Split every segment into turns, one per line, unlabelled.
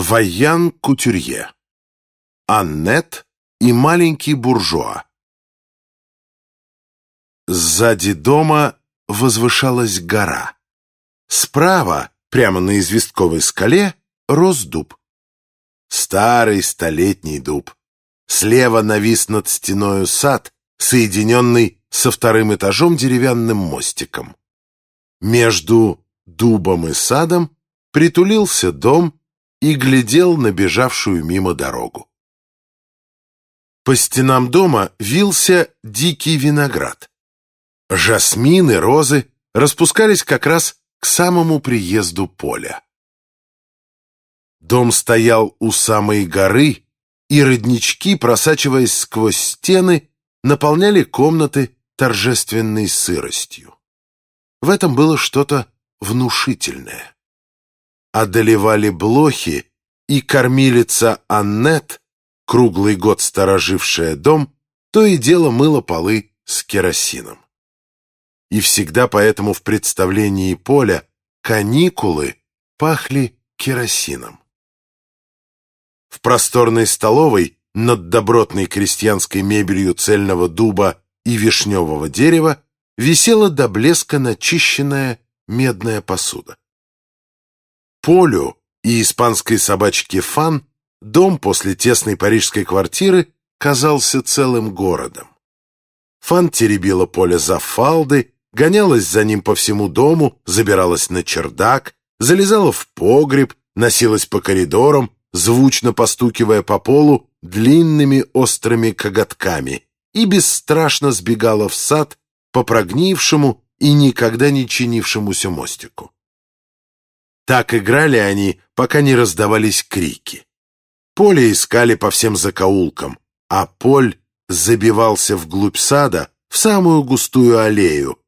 Ваян Кутюрье. Аннет и маленький буржуа. Сзади дома возвышалась гора. Справа, прямо на известковой скале, рос дуб. Старый столетний дуб. Слева навис над стеною сад, соединенный со вторым этажом деревянным мостиком. Между дубом и садом притулился дом и глядел на бежавшую мимо дорогу. По стенам дома вился дикий виноград. Жасмины, розы распускались как раз к самому приезду поля. Дом стоял у самой горы, и роднички, просачиваясь сквозь стены, наполняли комнаты торжественной сыростью. В этом было что-то внушительное одолевали блохи, и кормилица Аннет, круглый год сторожившая дом, то и дело мыла полы с керосином. И всегда поэтому в представлении Поля каникулы пахли керосином. В просторной столовой над добротной крестьянской мебелью цельного дуба и вишневого дерева висела до блеска начищенная медная посуда. Полю и испанской собачке Фан дом после тесной парижской квартиры казался целым городом. Фан теребила поле за фалды, гонялась за ним по всему дому, забиралась на чердак, залезала в погреб, носилась по коридорам, звучно постукивая по полу длинными острыми коготками и бесстрашно сбегала в сад по прогнившему и никогда не чинившемуся мостику. Так играли они, пока не раздавались крики. Поле искали по всем закоулкам, а Поль забивался вглубь сада, в самую густую аллею.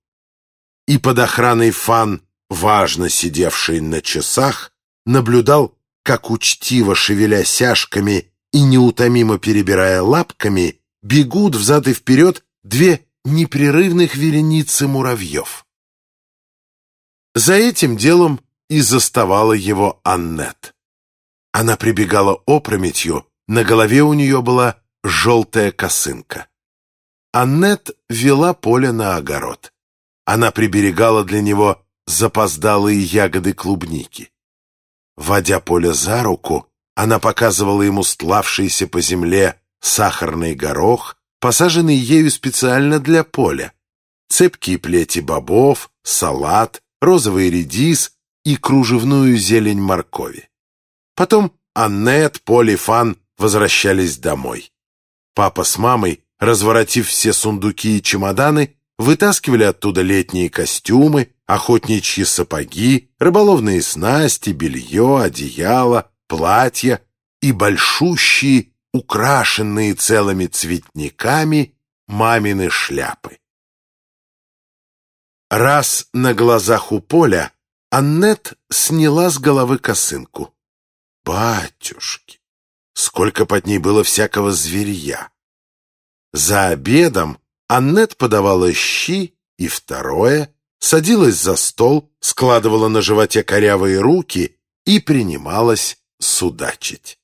И под охраной Фан, важно сидевший на часах, наблюдал, как учтиво шевеля сяжками и неутомимо перебирая лапками, бегут взад и вперед две непрерывных вереницы муравьев. За этим делом и заставала его Аннет. Она прибегала опрометью, на голове у нее была желтая косынка. Аннет вела поле на огород. Она приберегала для него запоздалые ягоды клубники. Водя поле за руку, она показывала ему стлавшийся по земле сахарный горох, посаженный ею специально для поля, цепкие плети бобов, салат, розовый редис и кружевную зелень моркови. Потом Аннет, Поль и Фан возвращались домой. Папа с мамой, разворотив все сундуки и чемоданы, вытаскивали оттуда летние костюмы, охотничьи сапоги, рыболовные снасти, белье, одеяло, платья и большущие, украшенные целыми цветниками, мамины шляпы. Раз на глазах у Поля Аннет сняла с головы косынку. Батюшки! Сколько под ней было всякого зверья! За обедом Аннет подавала щи и второе, садилась за стол, складывала на животе корявые руки и принималась судачить.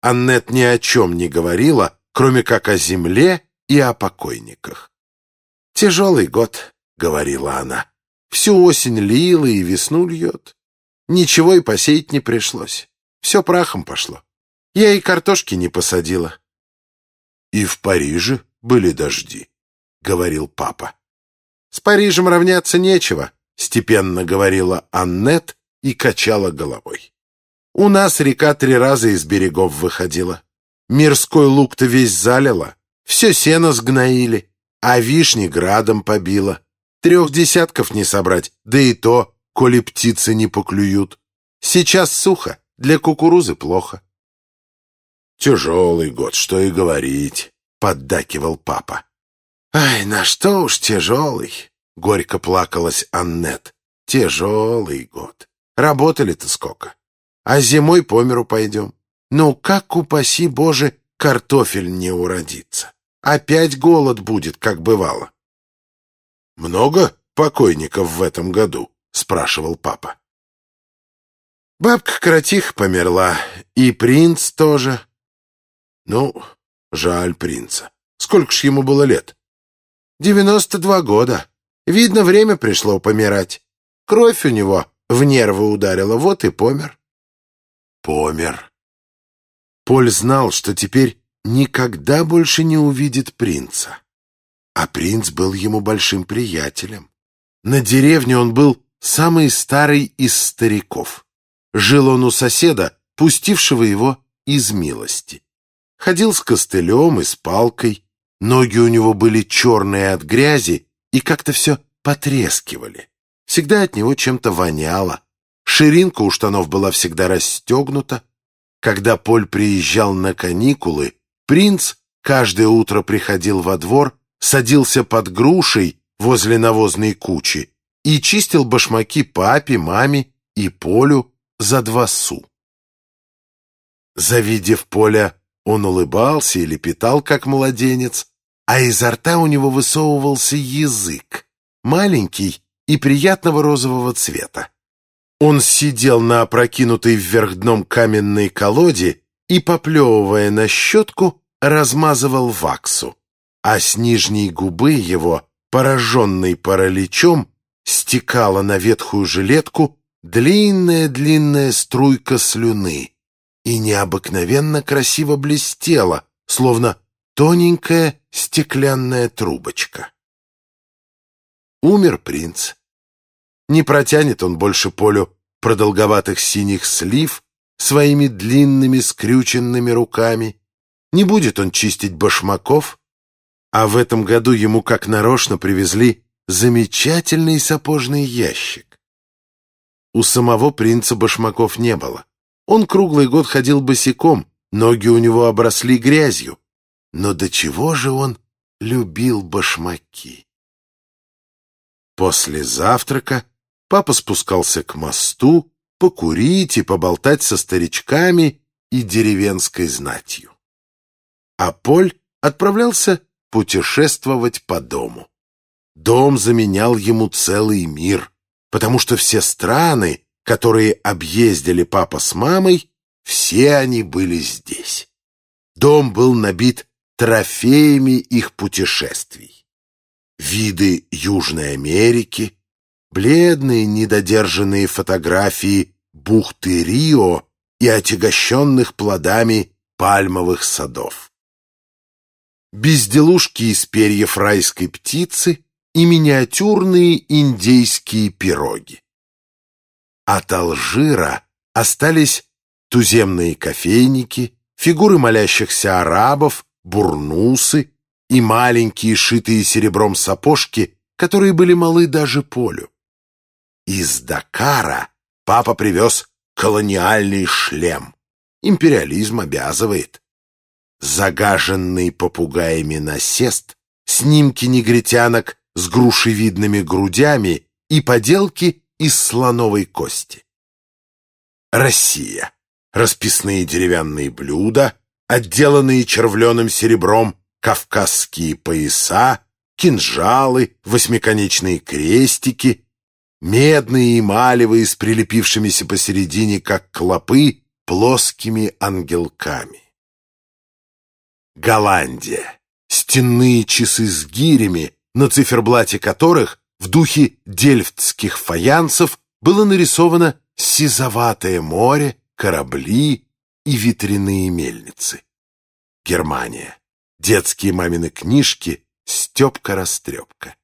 Аннет ни о чем не говорила, кроме как о земле и о покойниках. «Тяжелый год», — говорила она. Всю осень лила и весну льет. Ничего и посеять не пришлось. Все прахом пошло. Я и картошки не посадила. И в Париже были дожди, — говорил папа. С Парижем равняться нечего, — степенно говорила Аннет и качала головой. У нас река три раза из берегов выходила. Мирской лук-то весь залила, все сено сгноили, а вишни градом побила. Трех десятков не собрать, да и то, коли птицы не поклюют. Сейчас сухо, для кукурузы плохо. «Тяжелый год, что и говорить», — поддакивал папа. «Ай, на что уж тяжелый!» — горько плакалась Аннет. «Тяжелый год. Работали-то сколько. А зимой по миру пойдем. Ну, как, упаси Боже, картофель не уродится. Опять голод будет, как бывало». «Много покойников в этом году?» — спрашивал папа. Бабка-коротиха померла, и принц тоже. Ну, жаль принца. Сколько ж ему было лет? Девяносто два года. Видно, время пришло помирать. Кровь у него в нервы ударила, вот и помер. Помер. Поль знал, что теперь никогда больше не увидит принца. А принц был ему большим приятелем. На деревне он был самый старый из стариков. Жил он у соседа, пустившего его из милости. Ходил с костылем и с палкой, ноги у него были черные от грязи и как-то все потрескивали. Всегда от него чем-то воняло. Ширинка у штанов была всегда расстегнута. Когда Поль приезжал на каникулы, принц каждое утро приходил во двор, садился под грушей возле навозной кучи и чистил башмаки папе, маме и Полю за два су. Завидев Поля, он улыбался и лепетал, как младенец, а изо рта у него высовывался язык, маленький и приятного розового цвета. Он сидел на опрокинутой вверх дном каменной колоде и, поплевывая на щетку, размазывал ваксу, а с нижней губы его, пораженной параличом, стекала на ветхую жилетку длинная-длинная струйка слюны и необыкновенно красиво блестела, словно тоненькая стеклянная трубочка. Умер принц. Не протянет он больше полю продолговатых синих слив своими длинными скрюченными руками, не будет он чистить башмаков, а в этом году ему как нарочно привезли замечательный сапожный ящик. У самого принца башмаков не было. Он круглый год ходил босиком, ноги у него обросли грязью. Но до чего же он любил башмаки? После завтрака папа спускался к мосту покурить и поболтать со старичками и деревенской знатью. А Поль отправлялся путешествовать по дому. Дом заменял ему целый мир потому что все страны, которые объездили папа с мамой, все они были здесь. Дом был набит трофеями их путешествий. Виды Южной Америки, бледные недодержанные фотографии бухты Рио и отягощенных плодами пальмовых садов. Безделушки из перьев райской птицы и миниатюрные индейские пироги. От Алжира остались туземные кофейники, фигуры молящихся арабов, бурнусы и маленькие шитые серебром сапожки, которые были малы даже полю. Из Дакара папа привез колониальный шлем. Империализм обязывает. Загаженный попугаями насест, снимки негритянок с грушевидными грудями и поделки из слоновой кости. Россия. Расписные деревянные блюда, отделанные червленым серебром кавказские пояса, кинжалы, восьмиконечные крестики, медные эмалевые с прилепившимися посередине, как клопы, плоскими ангелками. Голландия. Стенные часы с гирями, на циферблате которых в духе дельфтских фаянсов было нарисовано сизоватое море, корабли и ветряные мельницы. Германия. Детские мамины книжки Степка-растрепка.